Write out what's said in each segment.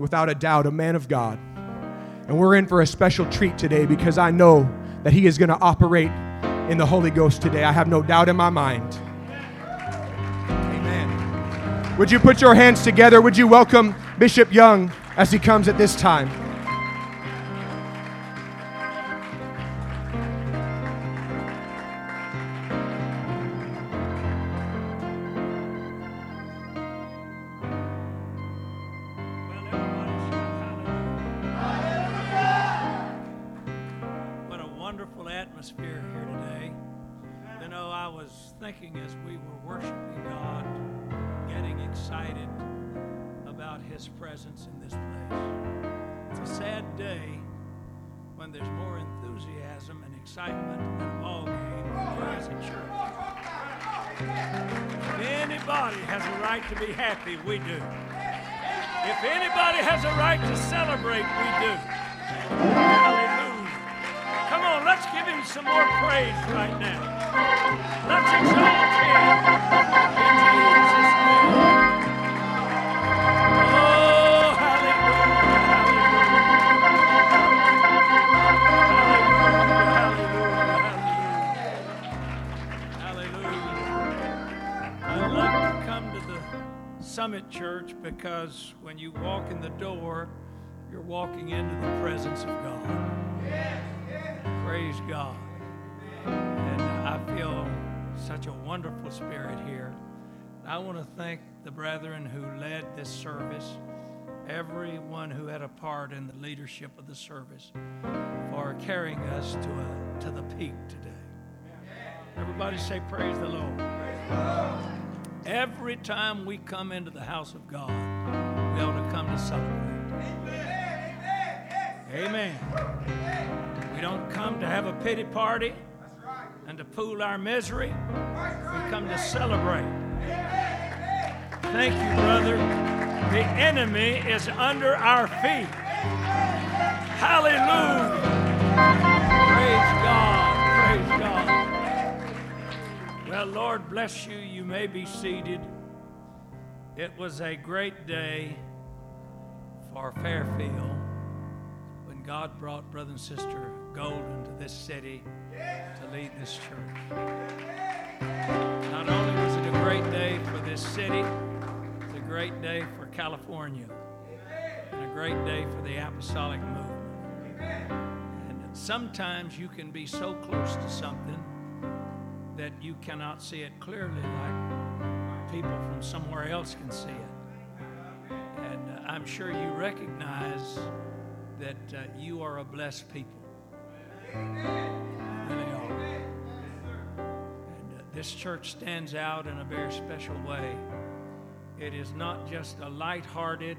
without a doubt, a man of God. And we're in for a special treat today because I know that he is going to operate in the Holy Ghost today. I have no doubt in my mind. Amen. Would you put your hands together? Would you welcome Bishop Young as he comes at this time? Because when you walk in the door, you're walking into the presence of God. Praise God. And I feel such a wonderful spirit here. I want to thank the brethren who led this service, everyone who had a part in the leadership of the service, for carrying us to, a, to the peak today. Everybody say, Praise the Lord. Every time we come into the house of God, we ought to come to celebrate. Amen. We don't come to have a pity party and to pool our misery. We come to celebrate. Thank you, brother. The enemy is under our feet. Hallelujah. Well, Lord bless you. You may be seated. It was a great day for Fairfield when God brought brother and sister Golden to this city to lead this church. Not only was it a great day for this city, it's a great day for California, and a great day for the apostolic movement. And sometimes you can be so close to something that you cannot see it clearly like people from somewhere else can see it. And uh, I'm sure you recognize that uh, you are a blessed people. You really are. And uh, this church stands out in a very special way. It is not just a light-hearted,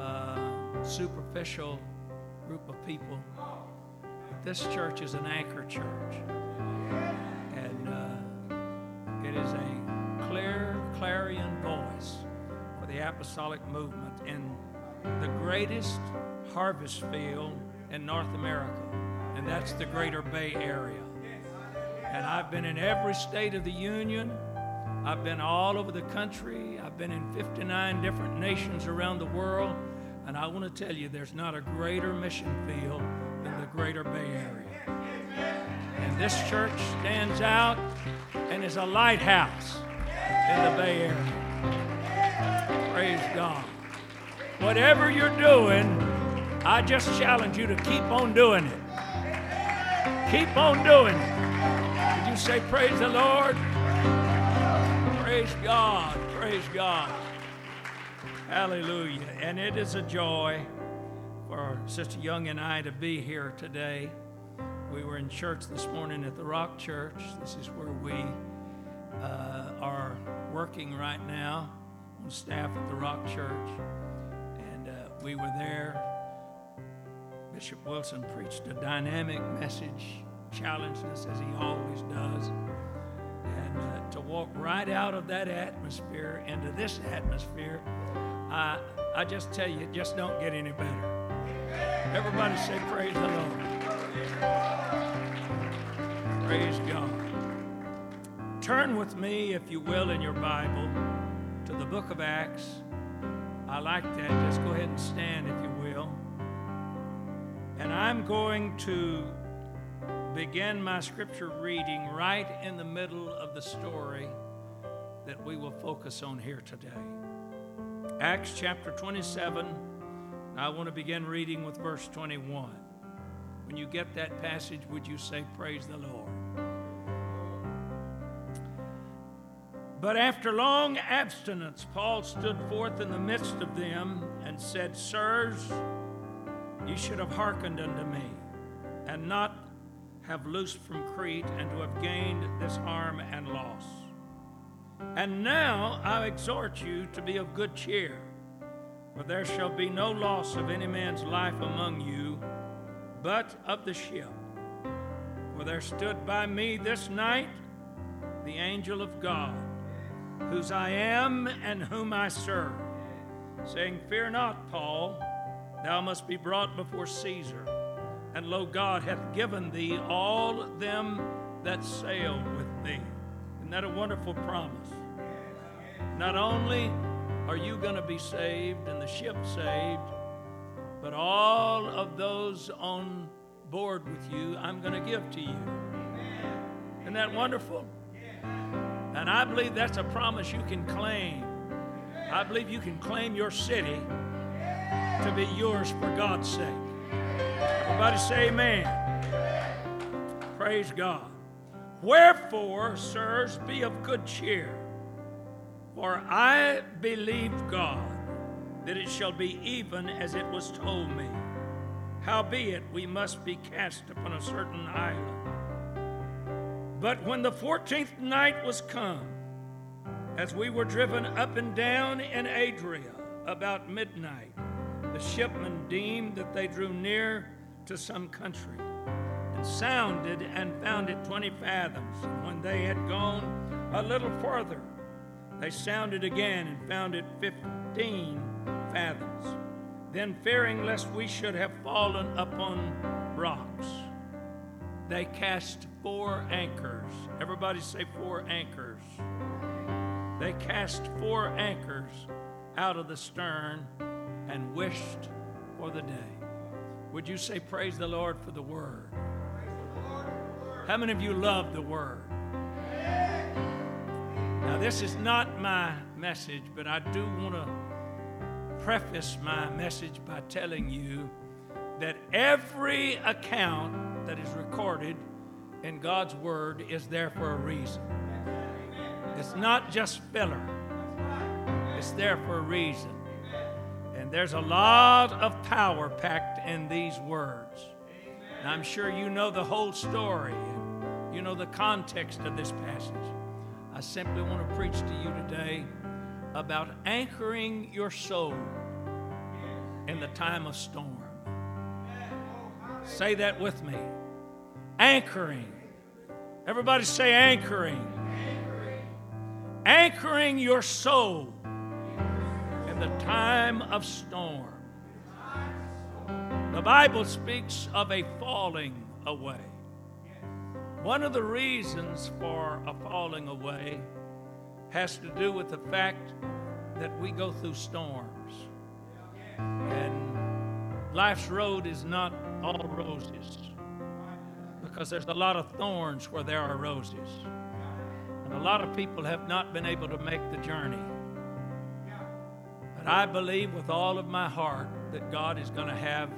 uh, superficial group of people. This church is an anchor church, is a clear clarion voice for the apostolic movement in the greatest harvest field in North America, and that's the Greater Bay Area. And I've been in every state of the Union. I've been all over the country. I've been in 59 different nations around the world. And I want to tell you, there's not a greater mission field than the Greater Bay Area. And this church stands out and is a lighthouse in the Bay Area. Praise God. Whatever you're doing, I just challenge you to keep on doing it. Keep on doing it. Would you say, Praise the Lord? Praise God. Praise God. Hallelujah. And it is a joy for Sister Young and I to be here today. We were in church this morning at the Rock Church. This is where we uh, are working right now on staff at the Rock Church. And uh, we were there. Bishop Wilson preached a dynamic message, challenged us as he always does. And uh, to walk right out of that atmosphere into this atmosphere, I, I just tell you, it just don't get any better. Everybody say, Praise the Lord. Praise God. Turn with me, if you will, in your Bible to the book of Acts, I like that. Just go ahead and stand if you will. And I'm going to begin my scripture reading right in the middle of the story that we will focus on here today. Acts chapter 27. I want to begin reading with verse 21. When you get that passage, would you say, Praise the Lord? But after long abstinence, Paul stood forth in the midst of them and said, Sirs, ye should have hearkened unto me, and not have loosed from Crete, and to have gained this harm and loss. And now I exhort you to be of good cheer, for there shall be no loss of any man's life among you, but of the ship. For there stood by me this night the angel of God whose I am and whom I serve, saying, Fear not, Paul, thou must be brought before Caesar. And lo, God hath given thee all them that sail with thee. Isn't that a wonderful promise? Not only are you going to be saved and the ship saved, but all of those on board with you, I'm going to give to you. Isn't that wonderful? And I believe that's a promise you can claim. I believe you can claim your city to be yours for God's sake. Everybody say amen. Praise God. Wherefore, sirs, be of good cheer, for I believe God that it shall be even as it was told me. Howbeit, we must be cast upon a certain island but when the fourteenth night was come, as we were driven up and down in Adria about midnight, the shipmen deemed that they drew near to some country, and sounded and found it twenty fathoms. And when they had gone a little further, they sounded again and found it fifteen fathoms. Then, fearing lest we should have fallen upon rocks, they cast four anchors. Everybody say four anchors. They cast four anchors out of the stern and wished for the day. Would you say, Praise the Lord for the word? How many of you love the word? Now, this is not my message, but I do want to preface my message by telling you that every account that is recorded in God's Word is there for a reason. It's not just filler, it's there for a reason. And there's a lot of power packed in these words. And I'm sure you know the whole story and you know the context of this passage. I simply want to preach to you today about anchoring your soul in the time of storm. Say that with me. Anchoring. Everybody say anchoring. Anchoring, your soul in the time of storm. The Bible speaks of a falling away. One of the reasons for a falling away has to do with the fact that we go through storms. And life's road is not all roses because there's a lot of thorns where there are roses. And a lot of people have not been able to make the journey. But I believe with all of my heart that God is going to have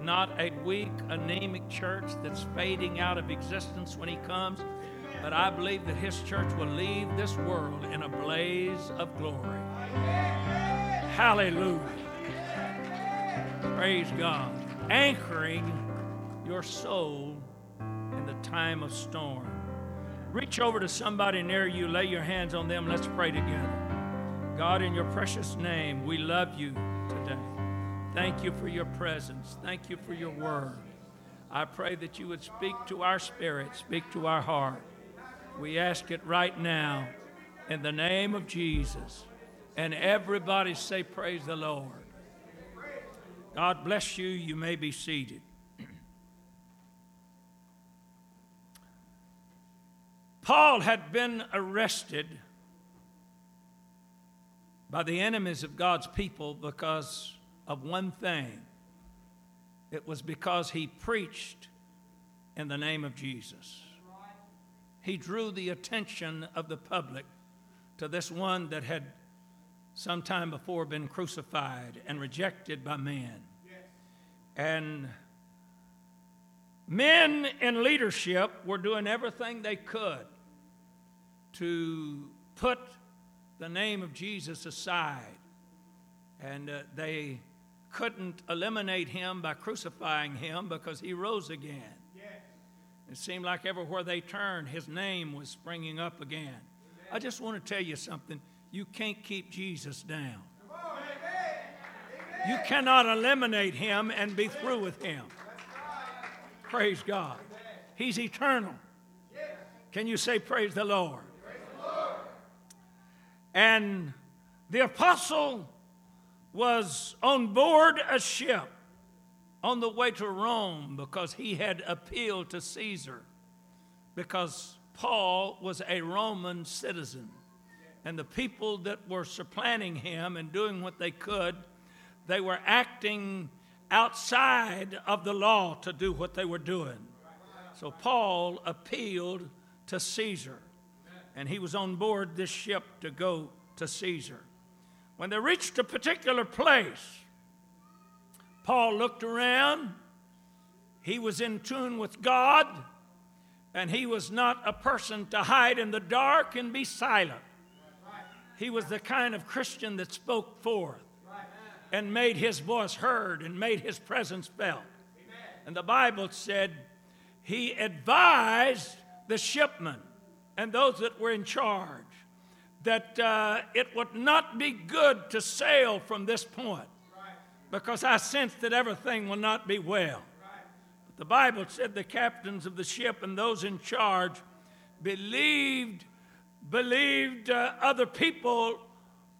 not a weak, anemic church that's fading out of existence when He comes, but I believe that His church will leave this world in a blaze of glory. Hallelujah. Praise God. Anchoring your soul in the time of storm. Reach over to somebody near you, lay your hands on them, let's pray together. God, in your precious name, we love you today. Thank you for your presence. Thank you for your word. I pray that you would speak to our spirit, speak to our heart. We ask it right now in the name of Jesus. And everybody say, Praise the Lord. God bless you. You may be seated. Paul had been arrested by the enemies of God's people because of one thing. It was because he preached in the name of Jesus. He drew the attention of the public to this one that had some time before been crucified and rejected by men. And men in leadership were doing everything they could to put the name of Jesus aside. And uh, they couldn't eliminate him by crucifying him because he rose again. It seemed like everywhere they turned, his name was springing up again. I just want to tell you something. You can't keep Jesus down. You cannot eliminate him and be through with him. Praise God. He's eternal. Can you say, Praise the Lord? And the apostle was on board a ship on the way to Rome because he had appealed to Caesar because Paul was a Roman citizen. And the people that were supplanting him and doing what they could, they were acting outside of the law to do what they were doing. So Paul appealed to Caesar, and he was on board this ship to go to Caesar. When they reached a particular place, Paul looked around. He was in tune with God, and he was not a person to hide in the dark and be silent. He was the kind of Christian that spoke forth and made his voice heard and made his presence felt. And the Bible said he advised the shipmen and those that were in charge that uh, it would not be good to sail from this point because I sense that everything will not be well. But the Bible said the captains of the ship and those in charge believed believed uh, other people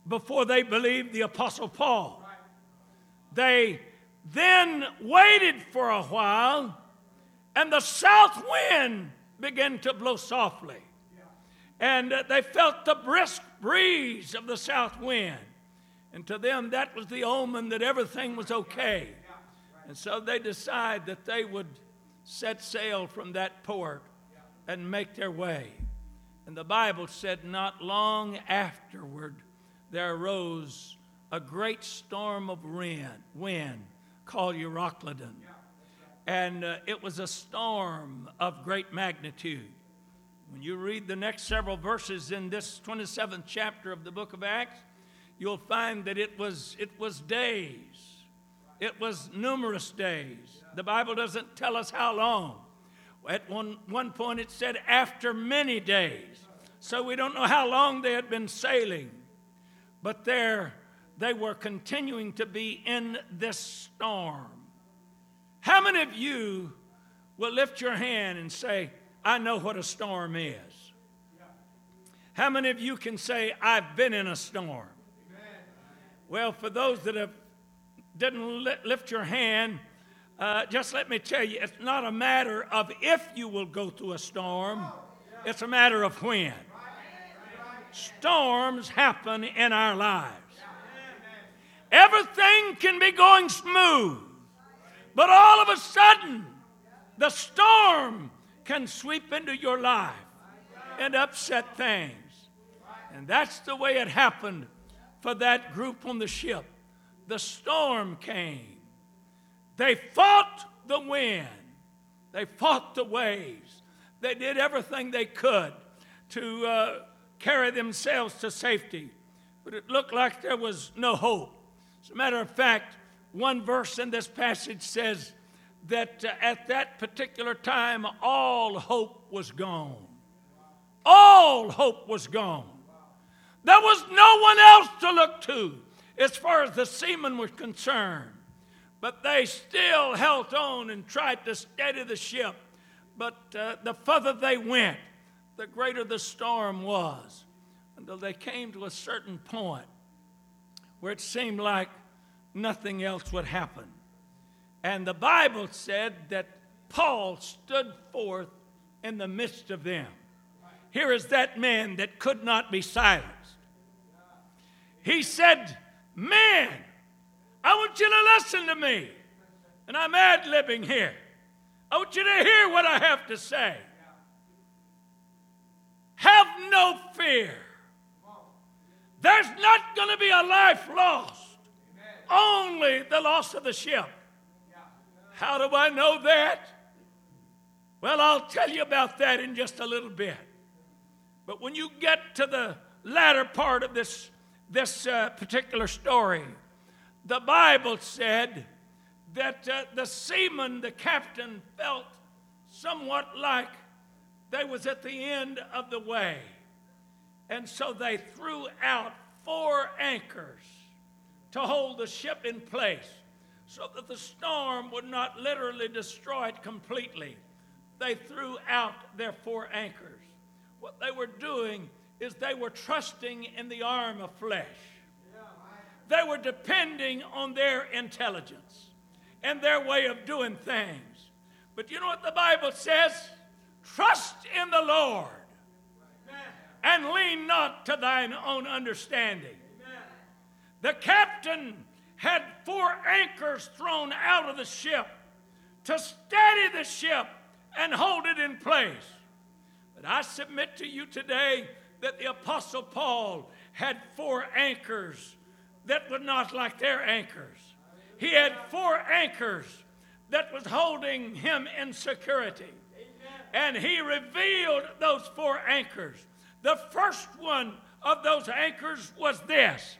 before they believed the apostle Paul. They then waited for a while and the south wind began to blow softly. And uh, they felt the brisk breeze of the south wind. And to them, that was the omen that everything was okay. And so they decided that they would set sail from that port and make their way. And the Bible said, not long afterward, there arose a great storm of wind, wind called Euroclydon. And uh, it was a storm of great magnitude. When you read the next several verses in this 27th chapter of the book of Acts, you'll find that it was, it was days. It was numerous days. The Bible doesn't tell us how long. At one, one point, it said after many days. So we don't know how long they had been sailing. But there, they were continuing to be in this storm. How many of you will lift your hand and say, I know what a storm is? How many of you can say, I've been in a storm? Well, for those that have didn't lift your hand, uh, just let me tell you, it's not a matter of if you will go through a storm, it's a matter of when. Storms happen in our lives. Everything can be going smooth, but all of a sudden, the storm can sweep into your life and upset things. And that's the way it happened for that group on the ship. The storm came. They fought the wind, they fought the waves. They did everything they could to uh, carry themselves to safety, but it looked like there was no hope. As a matter of fact, one verse in this passage says that uh, at that particular time, all hope was gone. All hope was gone. There was no one else to look to as far as the seamen were concerned. But they still held on and tried to steady the ship. But uh, the further they went, the greater the storm was, until they came to a certain point where it seemed like nothing else would happen. And the Bible said that Paul stood forth in the midst of them. Here is that man that could not be silenced. he said, Man, I want you to listen to me. And I'm ad libbing here. I want you to hear what I have to say. Have no fear. There's not going to be a life lost, only the loss of the ship. How do I know that? Well, I'll tell you about that in just a little bit. But when you get to the latter part of this, this uh, particular story, the Bible said that uh, the seaman, the captain, felt somewhat like they was at the end of the way. And so they threw out four anchors to hold the ship in place so that the storm would not literally destroy it completely. They threw out their four anchors. What they were doing is they were trusting in the arm of flesh. They were depending on their intelligence and their way of doing things. But you know what the Bible says? Trust in the Lord and lean not to thine own understanding. The captain had four anchors thrown out of the ship to steady the ship and hold it in place. But I submit to you today that the Apostle Paul had four anchors that were not like their anchors. He had four anchors that was holding him in security. And he revealed those four anchors. The first one of those anchors was this.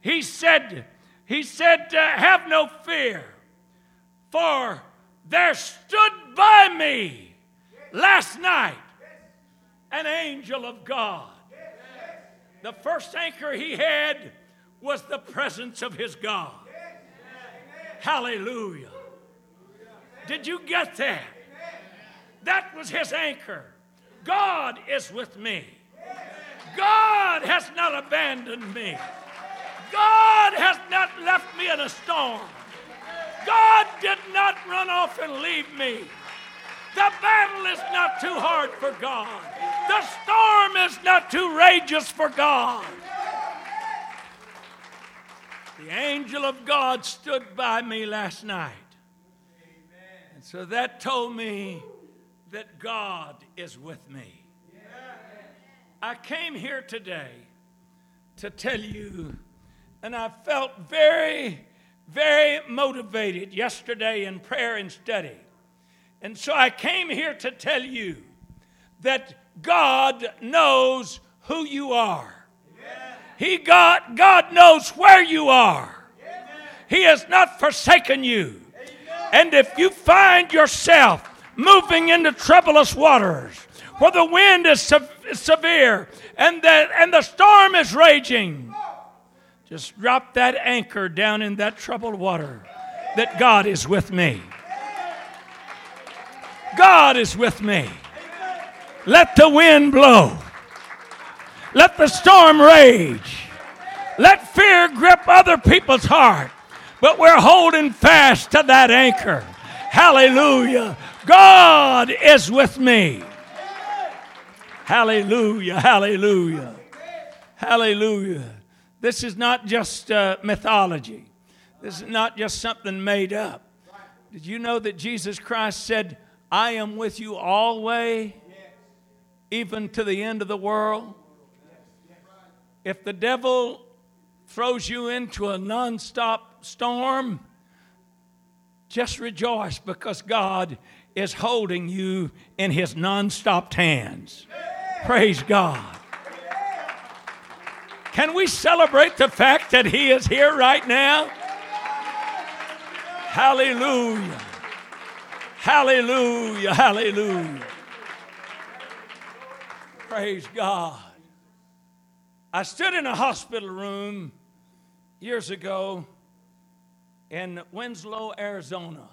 He said, he said, uh, Have no fear, for there stood by me last night an angel of God. The first anchor he had was the presence of his God. Hallelujah. Did you get that? That was his anchor. God is with me. God has not abandoned me. God has not left me in a storm. God did not run off and leave me. The battle is not too hard for God. The storm is not too rageous for God. The angel of God stood by me last night. And so that told me that God is with me. I came here today to tell you, and I felt very, very motivated yesterday in prayer and study. And so I came here to tell you that God knows who you are. He God, God knows where you are. He has not forsaken you. And if you find yourself moving into troublous waters, where the wind is se- severe and the, and the storm is raging, just drop that anchor down in that troubled water that God is with me. God is with me. Let the wind blow. Let the storm rage. Let fear grip other people's heart. But we're holding fast to that anchor. Hallelujah. God is with me. Hallelujah. Hallelujah. Hallelujah. This is not just uh, mythology. This is not just something made up. Did you know that Jesus Christ said, I am with you always, even to the end of the world? If the devil throws you into a nonstop storm, just rejoice because God is holding you in his nonstop hands. Praise God. Can we celebrate the fact that he is here right now? Hallelujah. Hallelujah. Hallelujah. Praise God. I stood in a hospital room years ago in Winslow, Arizona.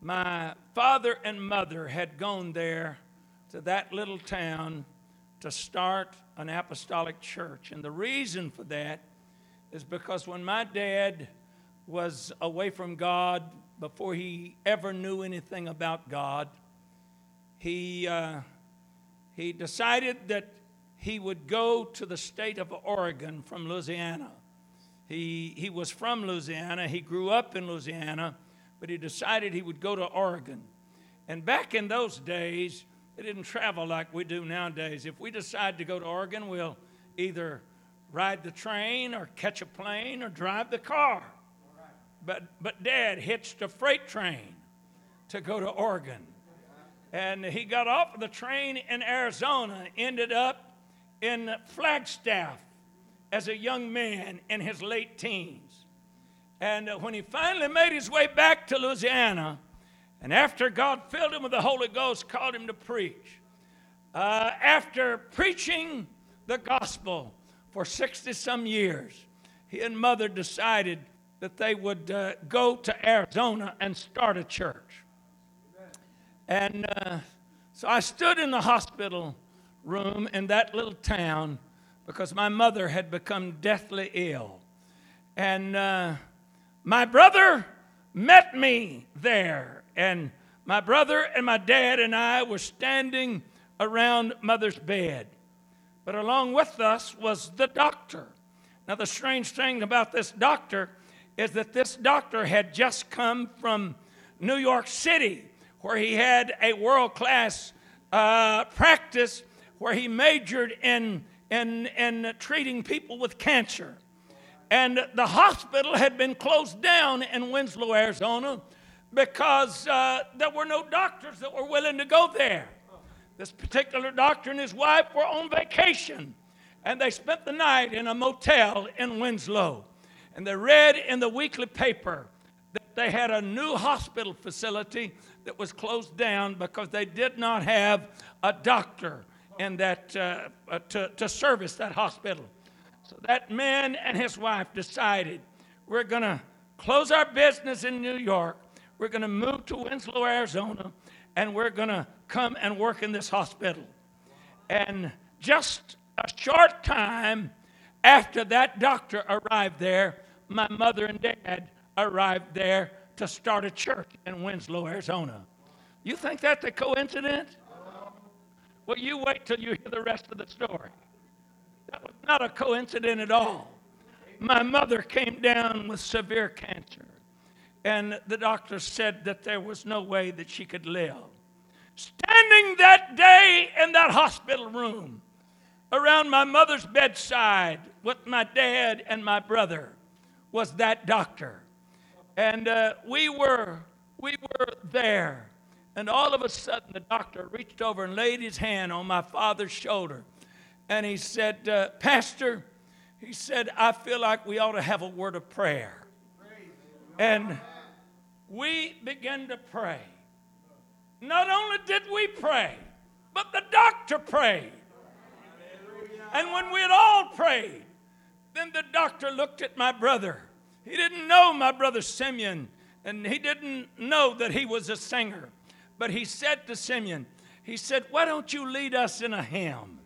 My father and mother had gone there to that little town to start an apostolic church. And the reason for that is because when my dad was away from God before he ever knew anything about God, he, uh, he decided that he would go to the state of Oregon from Louisiana. He, he was from Louisiana, he grew up in Louisiana, but he decided he would go to Oregon. And back in those days, they didn't travel like we do nowadays. If we decide to go to Oregon, we'll either ride the train or catch a plane or drive the car. But, but Dad hitched a freight train to go to Oregon. And he got off of the train in Arizona, ended up in Flagstaff as a young man in his late teens. And uh, when he finally made his way back to Louisiana, and after God filled him with the Holy Ghost, called him to preach, uh, after preaching the gospel for 60 some years, he and mother decided that they would uh, go to Arizona and start a church. And uh, so I stood in the hospital room in that little town because my mother had become deathly ill. And uh, my brother met me there. And my brother and my dad and I were standing around mother's bed. But along with us was the doctor. Now, the strange thing about this doctor is that this doctor had just come from New York City, where he had a world class uh, practice where he majored in, in, in treating people with cancer. And the hospital had been closed down in Winslow, Arizona, because uh, there were no doctors that were willing to go there. This particular doctor and his wife were on vacation, and they spent the night in a motel in Winslow. And they read in the weekly paper that they had a new hospital facility that was closed down because they did not have a doctor in that, uh, uh, to, to service that hospital. So that man and his wife decided we're going to close our business in New York, we're going to move to Winslow, Arizona, and we're going to come and work in this hospital. And just a short time after that doctor arrived there, my mother and dad arrived there to start a church in Winslow, Arizona. You think that's a coincidence? Well, you wait till you hear the rest of the story. That was not a coincidence at all. My mother came down with severe cancer, and the doctor said that there was no way that she could live. Standing that day in that hospital room, around my mother's bedside with my dad and my brother, was that doctor. And uh, we, were, we were there. And all of a sudden, the doctor reached over and laid his hand on my father's shoulder. And he said, uh, Pastor, he said, I feel like we ought to have a word of prayer. And we began to pray. Not only did we pray, but the doctor prayed. And when we had all prayed, then the doctor looked at my brother. He didn't know my brother Simeon, and he didn't know that he was a singer. But he said to Simeon, he said, Why don't you lead us in a hymn?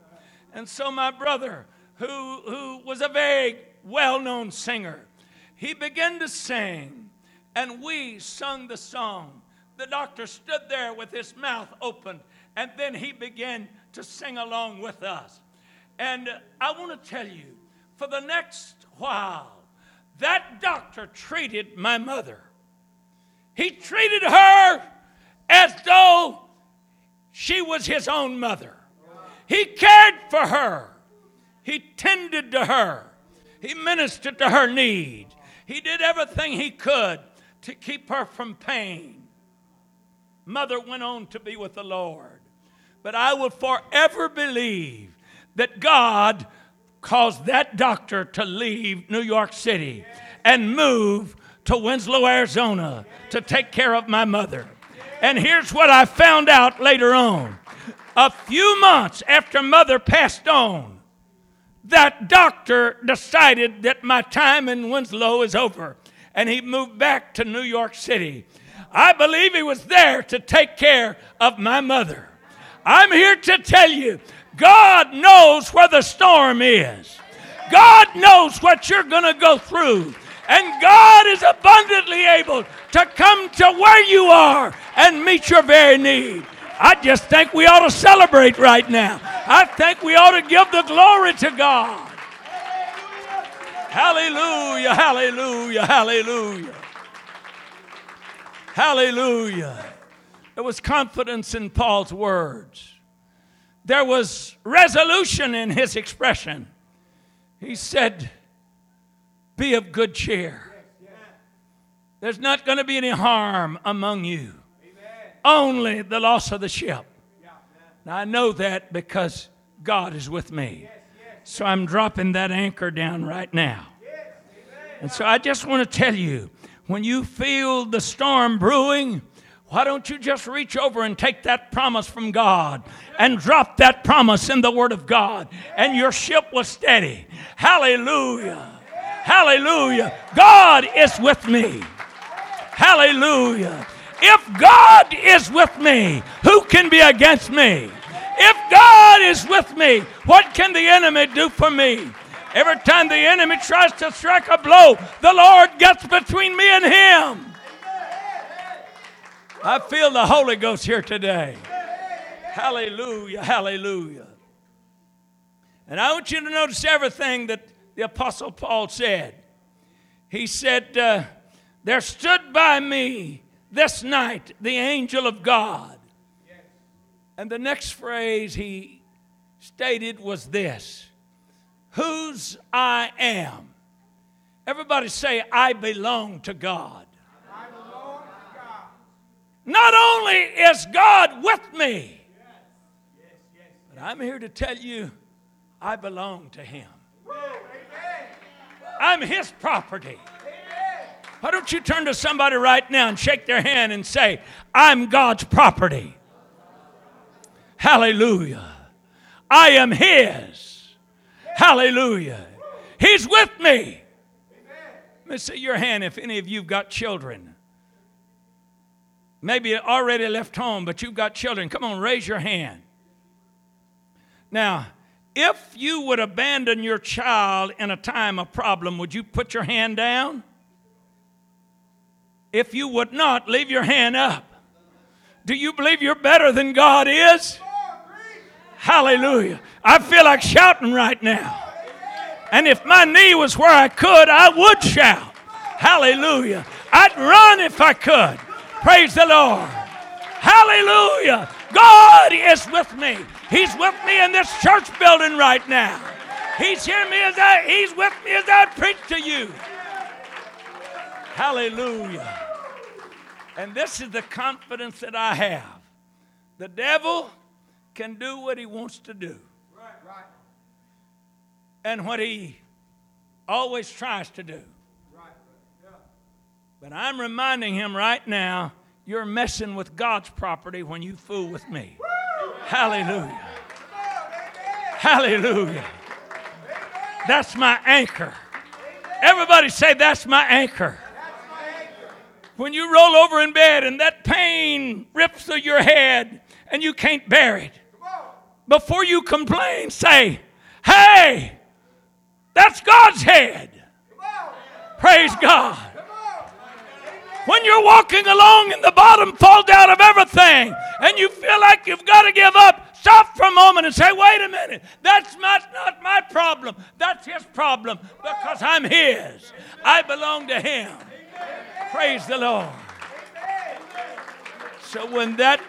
And so my brother, who, who was a very well known singer, he began to sing, and we sung the song. The doctor stood there with his mouth open, and then he began to sing along with us. And I want to tell you, for the next while, that doctor treated my mother. He treated her as though she was his own mother. He cared for her. He tended to her. He ministered to her need. He did everything he could to keep her from pain. Mother went on to be with the Lord. But I will forever believe that God caused that doctor to leave New York City and move to Winslow, Arizona to take care of my mother. And here's what I found out later on. A few months after mother passed on, that doctor decided that my time in Winslow is over and he moved back to New York City. I believe he was there to take care of my mother. I'm here to tell you God knows where the storm is. God knows what you're going to go through. And God is abundantly able to come to where you are and meet your very need. I just think we ought to celebrate right now. I think we ought to give the glory to God. Hallelujah, hallelujah, hallelujah. Hallelujah. There was confidence in Paul's words. There was resolution in his expression. He said, Be of good cheer. There's not going to be any harm among you, only the loss of the ship. Now, I know that because God is with me. So I'm dropping that anchor down right now. And so I just want to tell you when you feel the storm brewing, why don't you just reach over and take that promise from God and drop that promise in the Word of God, and your ship will steady. Hallelujah. Hallelujah. God is with me. Hallelujah. If God is with me, who can be against me? If God is with me, what can the enemy do for me? Every time the enemy tries to strike a blow, the Lord gets between me and him. I feel the Holy Ghost here today. Hallelujah, hallelujah. And I want you to notice everything that the Apostle Paul said. He said, uh, there stood by me this night the angel of God. And the next phrase he stated was this Whose I am. Everybody say, I belong to God. Not only is God with me, but I'm here to tell you, I belong to Him. I'm His property. Why don't you turn to somebody right now and shake their hand and say, I'm God's property? Hallelujah. I am His. Hallelujah. He's with me. Let me see your hand if any of you've got children. Maybe already left home, but you've got children. Come on, raise your hand. Now, if you would abandon your child in a time of problem, would you put your hand down? If you would not, leave your hand up. Do you believe you're better than God is? Hallelujah. I feel like shouting right now. And if my knee was where I could, I would shout. Hallelujah. I'd run if I could. Praise the Lord. Hallelujah. God is with me. He's with me in this church building right now. He's here me as I he's with me as I preach to you. Hallelujah. And this is the confidence that I have. The devil can do what he wants to do. And what he always tries to do. But I'm reminding him right now you're messing with God's property when you fool with me. Hallelujah. Hallelujah. That's my anchor. Everybody say, That's my anchor when you roll over in bed and that pain rips through your head and you can't bear it, before you complain, say, Hey, that's God's head. Praise God. When you're walking along and the bottom falls out of everything and you feel like you've got to give up, stop for a moment and say, wait a minute, that's not, not my problem. That's his problem because I'm his. I belong to him. Praise the Lord. So when that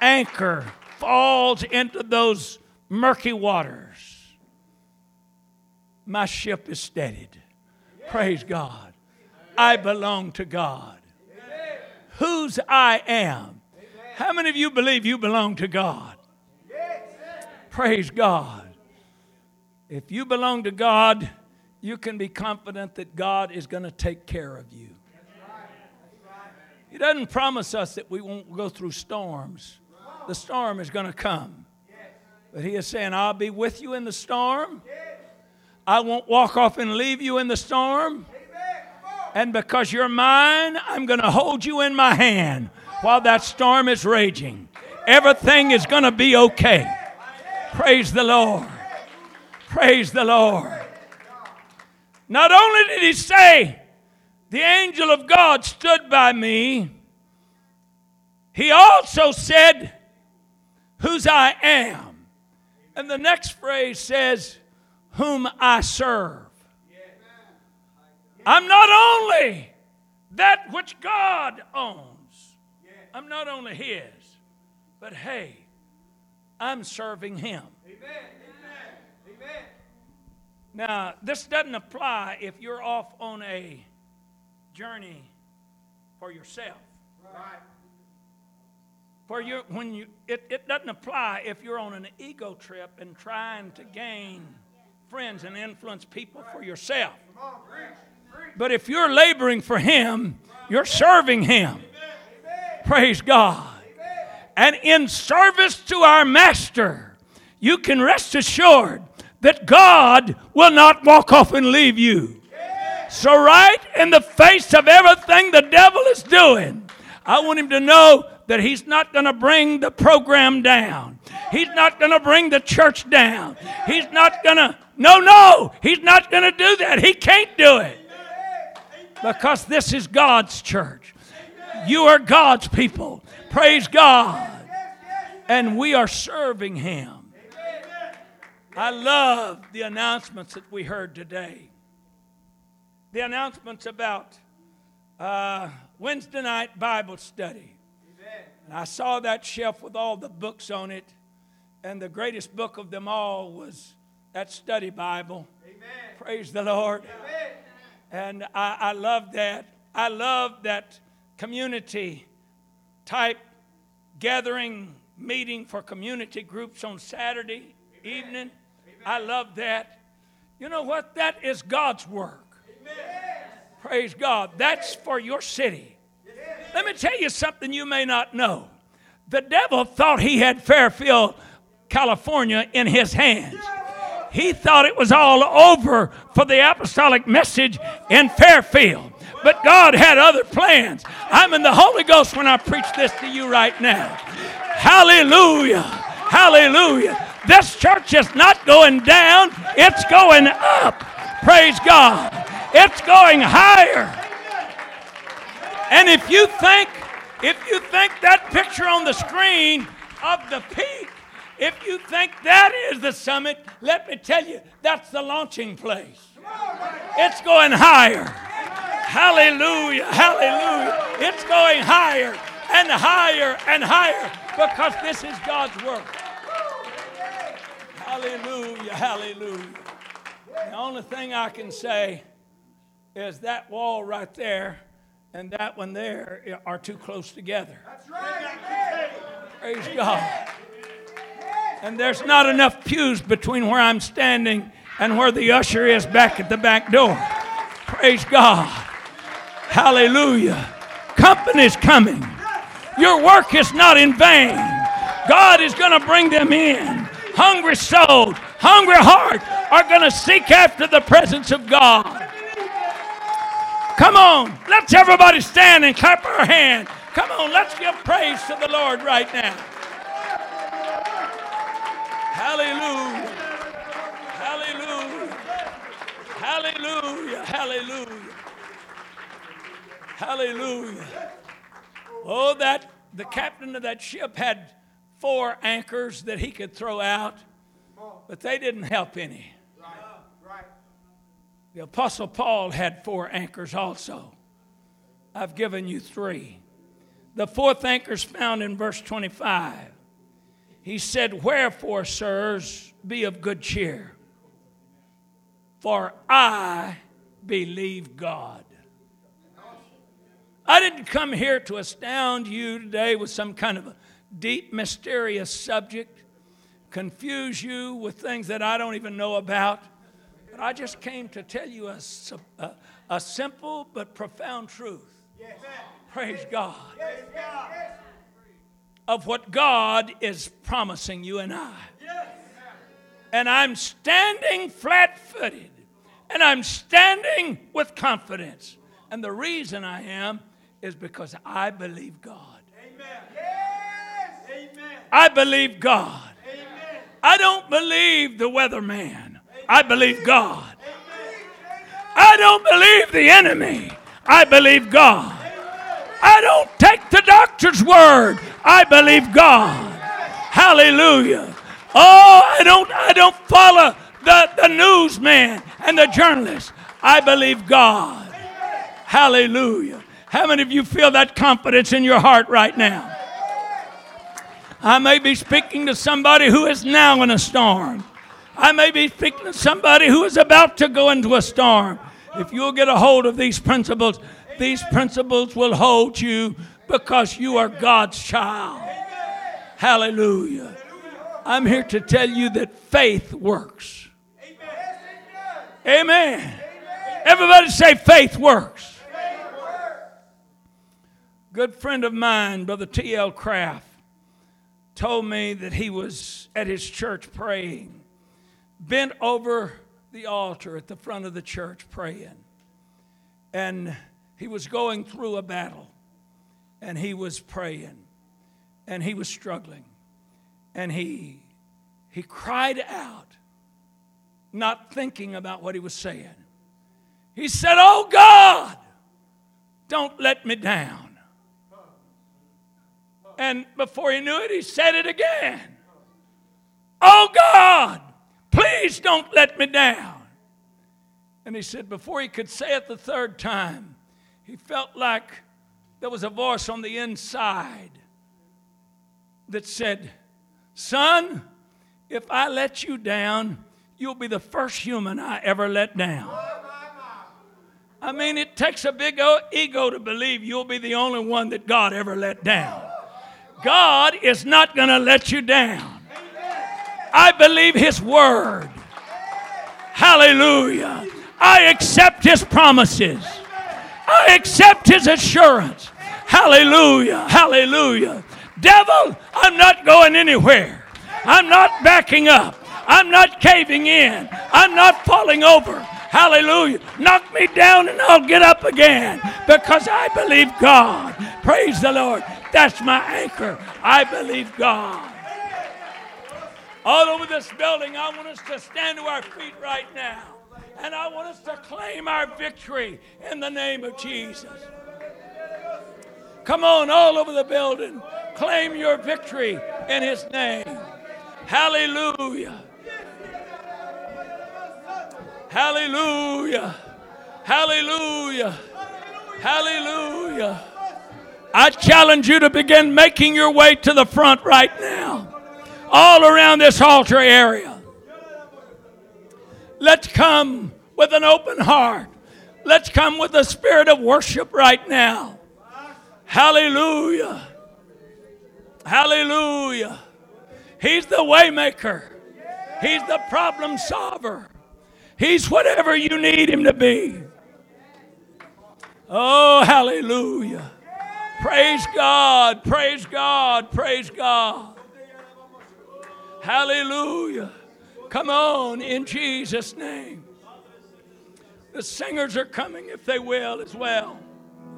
anchor falls into those murky waters, my ship is steadied. Praise God. I belong to God. Whose I am. How many of you believe you belong to God? Praise God. If you belong to God, you can be confident that God is going to take care of you. He doesn't promise us that we won't go through storms. The storm is going to come. But He is saying, I'll be with you in the storm. I won't walk off and leave you in the storm. And because you're mine, I'm going to hold you in my hand while that storm is raging. Everything is going to be okay. Praise the Lord. Praise the Lord. Not only did he say, the angel of God stood by me. He also said, whose I am. And the next phrase says, whom I serve. I'm not only that which God owns, I'm not only His, but hey, I'm serving Him. Now, this doesn't apply if you're off on a journey for yourself. Right. For you, when you, it, it doesn't apply if you're on an ego trip and trying to gain friends and influence people for yourself. But if you're laboring for Him, you're serving Him. Praise God. And in service to our Master, you can rest assured that God will not walk off and leave you. So, right in the face of everything the devil is doing, I want him to know that he's not going to bring the program down. He's not going to bring the church down. He's not going to, no, no, he's not going to do that. He can't do it. Because this is God's church. You are God's people. Praise God. And we are serving Him. I love the announcements that we heard today. The announcements about uh, Wednesday night Bible study. And I saw that shelf with all the books on it, and the greatest book of them all was that study Bible. Amen. Praise the Lord. Amen. And I, I love that. I love that community type gathering meeting for community groups on Saturday Amen. evening. I love that. You know what? That is God's work. Praise God. That's for your city. Let me tell you something you may not know. The devil thought he had Fairfield, California in his hands. He thought it was all over for the apostolic message in Fairfield. But God had other plans. I'm in the Holy Ghost when I preach this to you right now. Hallelujah. Hallelujah. This church is not going down, it's going up. Praise God. It's going higher. And if you think, if you think that picture on the screen of the peak, if you think that is the summit, let me tell you, that's the launching place. It's going higher. Hallelujah, hallelujah. It's going higher and higher and higher because this is God's work. Hallelujah, hallelujah. The only thing I can say is that wall right there and that one there are too close together. That's right. Praise God. And there's not enough pews between where I'm standing and where the usher is back at the back door. Praise God. Hallelujah. Company's coming. Your work is not in vain. God is going to bring them in. Hungry souls, hungry heart are going to seek after the presence of God. Come on, let's everybody stand and clap our hands. Come on, let's give praise to the Lord right now. Hallelujah. Hallelujah. Hallelujah. Hallelujah. Hallelujah. Oh, that the captain of that ship had four anchors that he could throw out, but they didn't help any. The Apostle Paul had four anchors also. I've given you three. The fourth anchor is found in verse 25. He said, Wherefore, sirs, be of good cheer, for I believe God. I didn't come here to astound you today with some kind of a deep, mysterious subject, confuse you with things that I don't even know about. But I just came to tell you a, a, a simple but profound truth. Yes. Praise God. Yes. Of what God is promising you and I. Yes. And I'm standing flat footed. And I'm standing with confidence. And the reason I am is because I believe God. Amen. I believe God. Amen. I don't believe the weatherman. I believe God. I don't believe the enemy. I believe God. I don't take the doctor's word. I believe God. Hallelujah. Oh, I don't I don't follow the, the newsman and the journalist. I believe God. Hallelujah. How many of you feel that confidence in your heart right now? I may be speaking to somebody who is now in a storm. I may be speaking to somebody who is about to go into a storm. If you'll get a hold of these principles, these principles will hold you because you are God's child. Hallelujah. I'm here to tell you that faith works. Amen. Everybody say faith works. Good friend of mine, Brother T.L. Craft, told me that he was at his church praying, bent over the altar at the front of the church praying. And he was going through a battle and he was praying and he was struggling. And he he cried out not thinking about what he was saying. He said oh god don't let me down. And before he knew it he said it again. Oh god please don't let me down and he said before he could say it the third time he felt like there was a voice on the inside that said, Son, if I let you down, you'll be the first human I ever let down. I mean, it takes a big ego to believe you'll be the only one that God ever let down. God is not going to let you down. I believe His word. Hallelujah. I accept His promises. I accept his assurance. Hallelujah. Hallelujah. Devil, I'm not going anywhere. I'm not backing up. I'm not caving in. I'm not falling over. Hallelujah. Knock me down and I'll get up again because I believe God. Praise the Lord. That's my anchor. I believe God. All over this building, I want us to stand to our feet right now. And I want us to claim our victory in the name of Jesus. Come on, all over the building. Claim your victory in His name. Hallelujah. Hallelujah. Hallelujah. Hallelujah. I challenge you to begin making your way to the front right now, all around this altar area. Let's come with an open heart. Let's come with a spirit of worship right now. Hallelujah. Hallelujah. He's the waymaker. He's the problem solver. He's whatever you need him to be. Oh, hallelujah. Praise God. Praise God. Praise God. Hallelujah. Come on, in Jesus' name. The singers are coming if they will as well.